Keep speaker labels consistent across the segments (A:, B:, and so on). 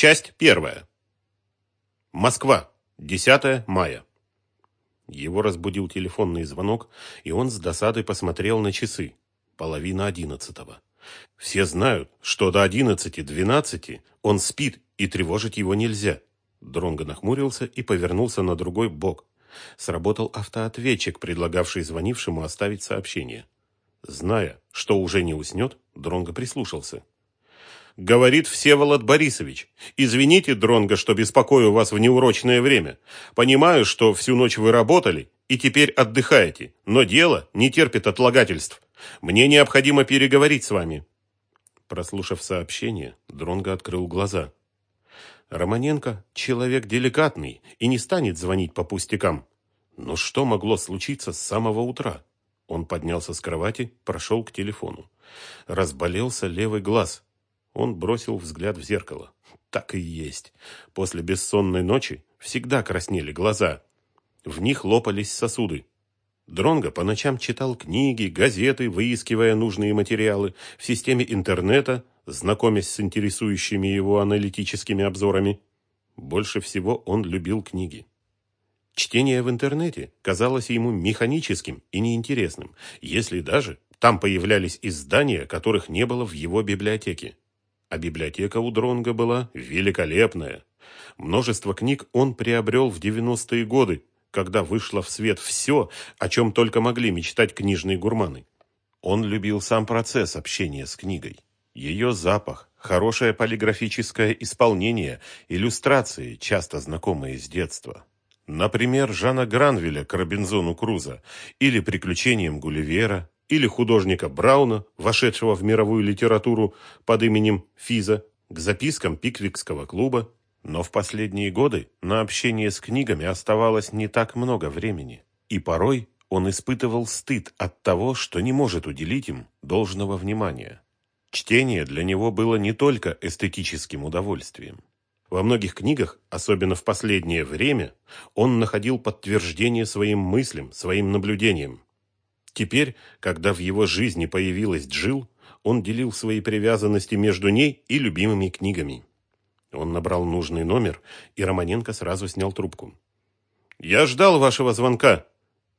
A: Часть первая. Москва. 10 мая. Его разбудил телефонный звонок, и он с досадой посмотрел на часы. Половина одиннадцатого. Все знают, что до одиннадцати-двенадцати он спит, и тревожить его нельзя. Дронго нахмурился и повернулся на другой бок. Сработал автоответчик, предлагавший звонившему оставить сообщение. Зная, что уже не уснет, Дронго прислушался. Говорит Всеволод Борисович. Извините, Дронго, что беспокою вас в неурочное время. Понимаю, что всю ночь вы работали и теперь отдыхаете, но дело не терпит отлагательств. Мне необходимо переговорить с вами. Прослушав сообщение, Дронго открыл глаза. Романенко человек деликатный и не станет звонить по пустякам. Но что могло случиться с самого утра? Он поднялся с кровати, прошел к телефону. Разболелся левый глаз. Он бросил взгляд в зеркало. Так и есть. После бессонной ночи всегда краснели глаза. В них лопались сосуды. Дронго по ночам читал книги, газеты, выискивая нужные материалы в системе интернета, знакомясь с интересующими его аналитическими обзорами. Больше всего он любил книги. Чтение в интернете казалось ему механическим и неинтересным, если даже там появлялись издания, которых не было в его библиотеке. А библиотека у Дронга была великолепная. Множество книг он приобрел в 90-е годы, когда вышло в свет все, о чем только могли мечтать книжные гурманы. Он любил сам процесс общения с книгой. Ее запах, хорошее полиграфическое исполнение, иллюстрации, часто знакомые с детства. Например, Жана Гранвеля к Робинзону Крузо или «Приключениям Гулливера», или художника Брауна, вошедшего в мировую литературу под именем Физа, к запискам Пиквикского клуба. Но в последние годы на общение с книгами оставалось не так много времени, и порой он испытывал стыд от того, что не может уделить им должного внимания. Чтение для него было не только эстетическим удовольствием. Во многих книгах, особенно в последнее время, он находил подтверждение своим мыслям, своим наблюдениям. Теперь, когда в его жизни появилась Джил, он делил свои привязанности между ней и любимыми книгами. Он набрал нужный номер, и Романенко сразу снял трубку. «Я ждал вашего звонка».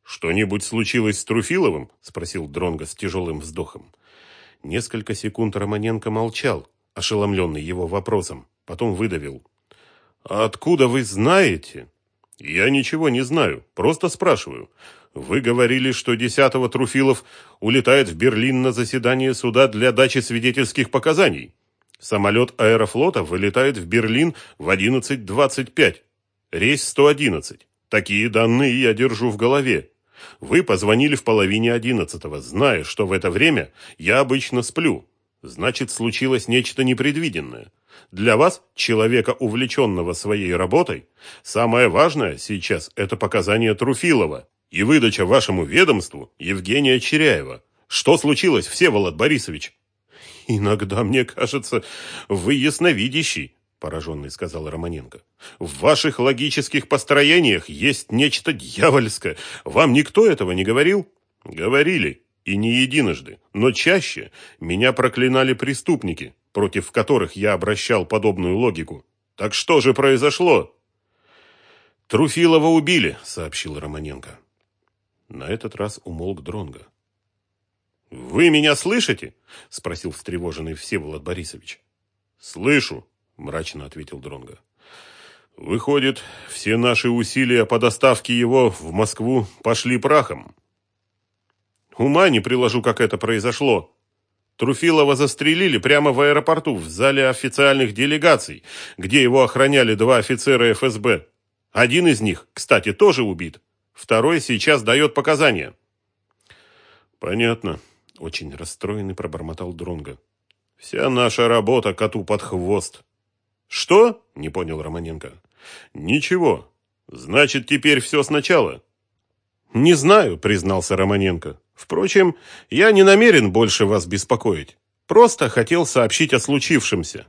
A: «Что-нибудь случилось с Труфиловым?» – спросил Дронго с тяжелым вздохом. Несколько секунд Романенко молчал, ошеломленный его вопросом. Потом выдавил. «А откуда вы знаете?» «Я ничего не знаю, просто спрашиваю. Вы говорили, что 10-го Труфилов улетает в Берлин на заседание суда для дачи свидетельских показаний. Самолет аэрофлота вылетает в Берлин в 11.25. Рейс 111. Такие данные я держу в голове. Вы позвонили в половине одиннадцатого, зная, что в это время я обычно сплю. Значит, случилось нечто непредвиденное. Для вас, человека, увлеченного своей работой, самое важное сейчас – это показания Труфилова и выдача вашему ведомству Евгения Черяева. Что случилось, Всеволод Борисович? Иногда мне кажется, вы ясновидящий, пораженный сказал Романенко. В ваших логических построениях есть нечто дьявольское. Вам никто этого не говорил? Говорили, и не единожды, но чаще меня проклинали преступники, против которых я обращал подобную логику. Так что же произошло? Труфилова убили, сообщил Романенко. На этот раз умолк Дронга. «Вы меня слышите?» – спросил встревоженный Всеволод Борисович. «Слышу», – мрачно ответил Дронга. «Выходит, все наши усилия по доставке его в Москву пошли прахом. Ума не приложу, как это произошло. Труфилова застрелили прямо в аэропорту, в зале официальных делегаций, где его охраняли два офицера ФСБ. Один из них, кстати, тоже убит. Второй сейчас дает показания. Понятно. Очень расстроенный пробормотал Дронга. Вся наша работа коту под хвост. Что? Не понял Романенко. Ничего. Значит, теперь все сначала. Не знаю, признался Романенко. Впрочем, я не намерен больше вас беспокоить. Просто хотел сообщить о случившемся.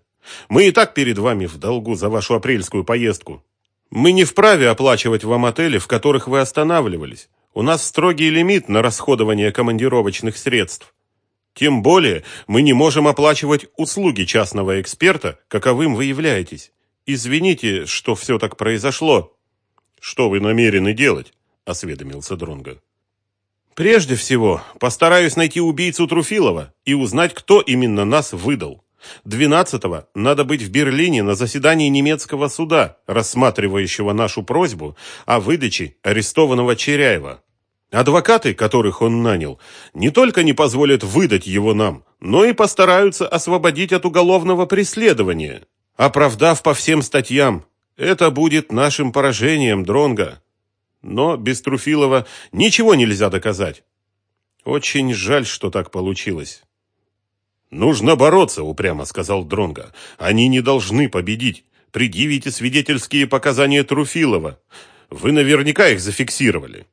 A: Мы и так перед вами в долгу за вашу апрельскую поездку. Мы не вправе оплачивать вам отели, в которых вы останавливались. У нас строгий лимит на расходование командировочных средств. Тем более мы не можем оплачивать услуги частного эксперта, каковым вы являетесь. Извините, что все так произошло. Что вы намерены делать? осведомился Дронга. Прежде всего, постараюсь найти убийцу Труфилова и узнать, кто именно нас выдал. Двенадцатого надо быть в Берлине на заседании немецкого суда, рассматривающего нашу просьбу о выдаче арестованного Черяева. Адвокаты, которых он нанял, не только не позволят выдать его нам, но и постараются освободить от уголовного преследования, оправдав по всем статьям. Это будет нашим поражением, Дронга. Но без Труфилова ничего нельзя доказать. Очень жаль, что так получилось. Нужно бороться, упрямо сказал Дронга. Они не должны победить. Предъявите свидетельские показания Труфилова. Вы наверняка их зафиксировали.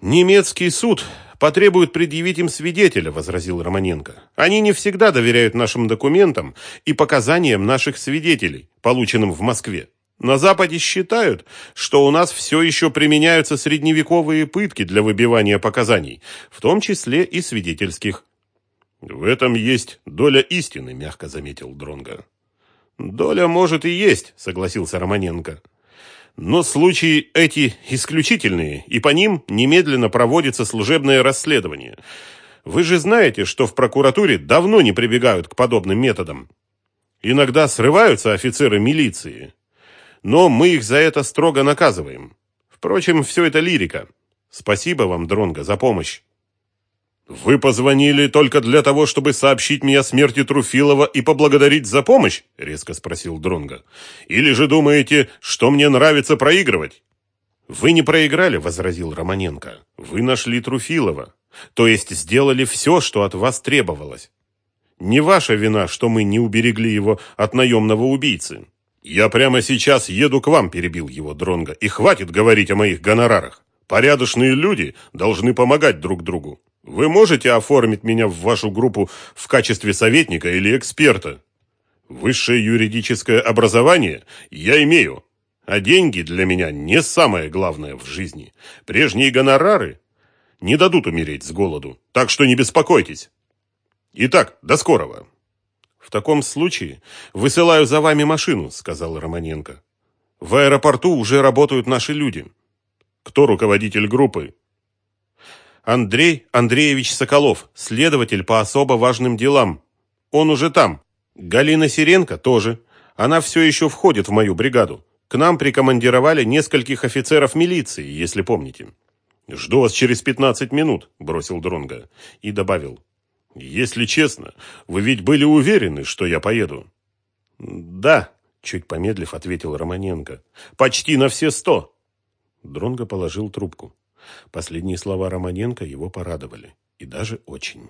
A: Немецкий суд потребует предъявить им свидетеля, возразил Романенко. Они не всегда доверяют нашим документам и показаниям наших свидетелей, полученным в Москве. На Западе считают, что у нас все еще применяются средневековые пытки для выбивания показаний, в том числе и свидетельских. В этом есть доля истины, мягко заметил Дронга. Доля может и есть, согласился Романенко. Но случаи эти исключительные, и по ним немедленно проводится служебное расследование. Вы же знаете, что в прокуратуре давно не прибегают к подобным методам. Иногда срываются офицеры милиции, но мы их за это строго наказываем. Впрочем, все это лирика. Спасибо вам, Дронго, за помощь. Вы позвонили только для того, чтобы сообщить мне о смерти Труфилова и поблагодарить за помощь? резко спросил Дронго. Или же думаете, что мне нравится проигрывать? Вы не проиграли, возразил Романенко. Вы нашли Труфилова, то есть сделали все, что от вас требовалось. Не ваша вина, что мы не уберегли его от наемного убийцы. «Я прямо сейчас еду к вам», – перебил его Дронга. «И хватит говорить о моих гонорарах. Порядочные люди должны помогать друг другу. Вы можете оформить меня в вашу группу в качестве советника или эксперта? Высшее юридическое образование я имею, а деньги для меня не самое главное в жизни. Прежние гонорары не дадут умереть с голоду, так что не беспокойтесь. Итак, до скорого». В таком случае высылаю за вами машину, сказал Романенко. В аэропорту уже работают наши люди. Кто руководитель группы? Андрей Андреевич Соколов, следователь по особо важным делам. Он уже там. Галина Сиренко тоже. Она все еще входит в мою бригаду. К нам прикомандировали нескольких офицеров милиции, если помните. Жду вас через 15 минут, бросил Дронга и добавил: если честно, вы ведь были уверены, что я поеду? Да, чуть помедлив ответил Романенко. Почти на все сто. Дронго положил трубку. Последние слова Романенко его порадовали. И даже очень.